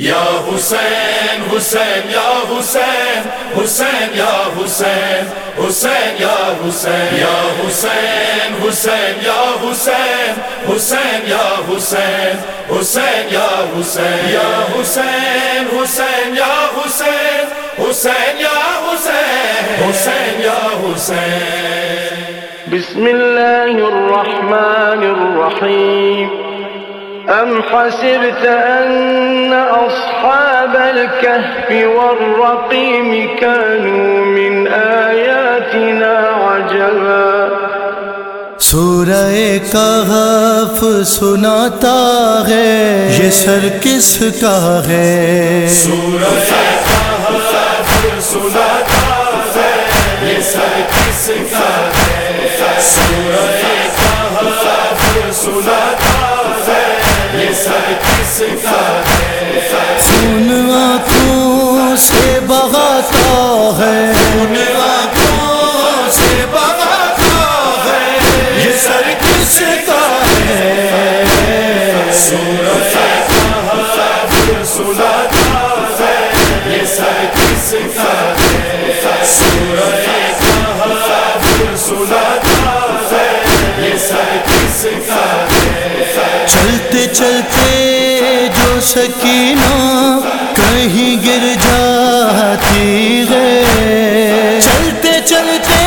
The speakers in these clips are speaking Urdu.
یا حسین حسین یا حسین حسین یا حسین حسین یا حسین یا حسین حسین یا حسین حسین یا حسین حسین یا حسین یا حسین حسین یا حسین حسین یا حسین حسین یا حسین بسم الله الرحمن الرحيم أم حسبت أن أصحاب الكهف والرقيم كانوا من آياتنا عجبا سورہ کہف سناتا ہے یہ سر کس کا ہے؟ سورہ کہف سناتا ہے یہ سر کس کا کس کا ہے آنکھوں سے بغاتا ہے خون آنکھوں سے بغاتا ہے یہ سر کس کا ہے سورہ کہف ہے یہ سر کس کا ہے سورہ کہف ہے یہ سر کس کا ہے چلتے چلتے سکینہ کہیں گر جاتی ہے۔ چلتے چلتے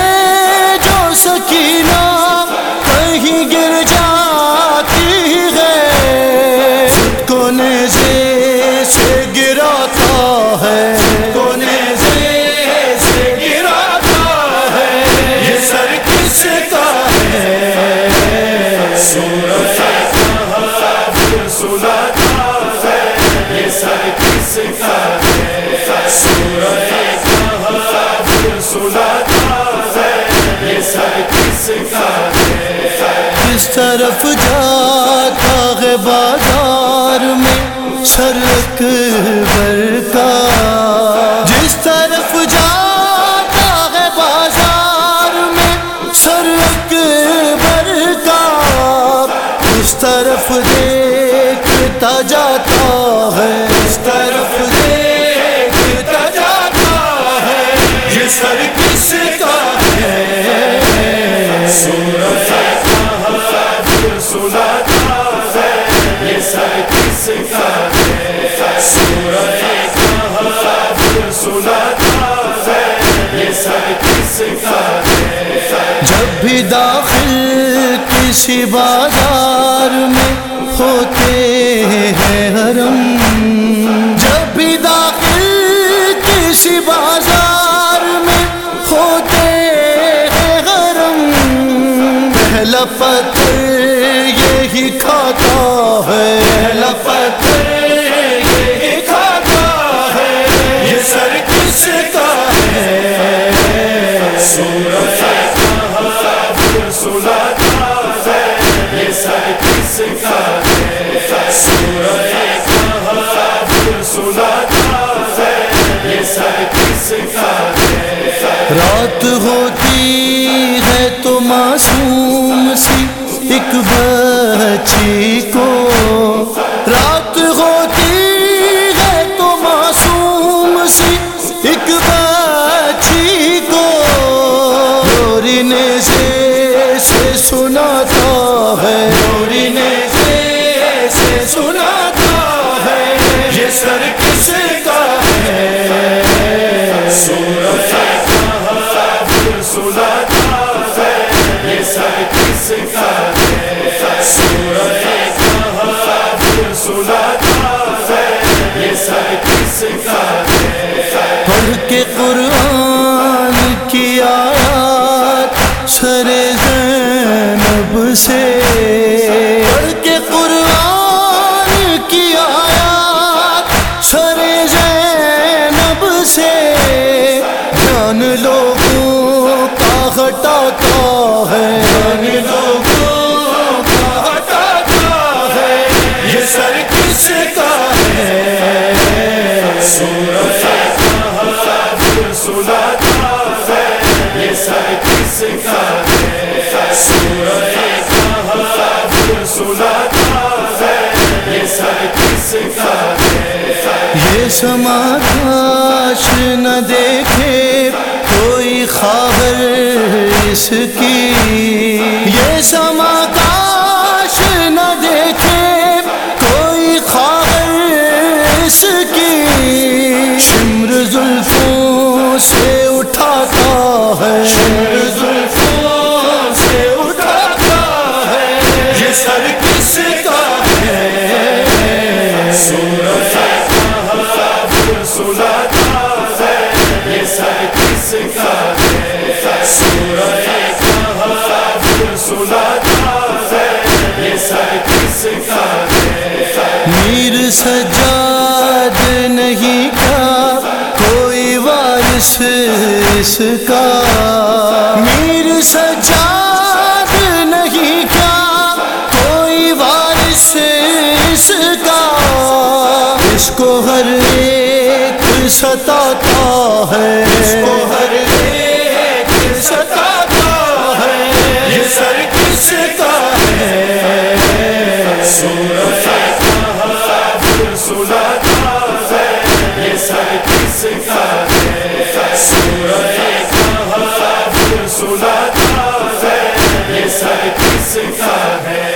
جو سکینہ کس طرف جاتا ہے بازار میں سرک بر کا جس طرف جاتا ہے بازار میں سرک بر کا اس طرف دیکھتا جاتا ہے۔ جب بھی داخل کسی بازار میں ہوتے ہیں حرم، جب بھی داخل کسی بازار میں ہوتے ہیں حرم، پہلا پتھر رات ہوتی ہے تو معصوم سی ایک بچی کو۔ رات ہوتی ہے تو معصوم سی ایک بچی کو۔ لورنے سے سے سناتا ہے۔ لورنے سے سے پڑھ کے قرآن کی آیات سر زینب سے سناتا ہے یہ سر کس کا ہے یہ سما کاش نہ دیکھے کوئی خبر اس کی۔ یہ سما کاش نہ دیکھے کوئی خبر اس کی۔ شمر زلفوں سے اٹھاتا ہے۔ سجاد نہیں کیا کوئی وارث اس کا۔ میر سجاد نہیں کیا کوئی وارث اس کا۔ اس کو ہر ایک ستاتا ہے۔ اس کو ہر کس ہے۔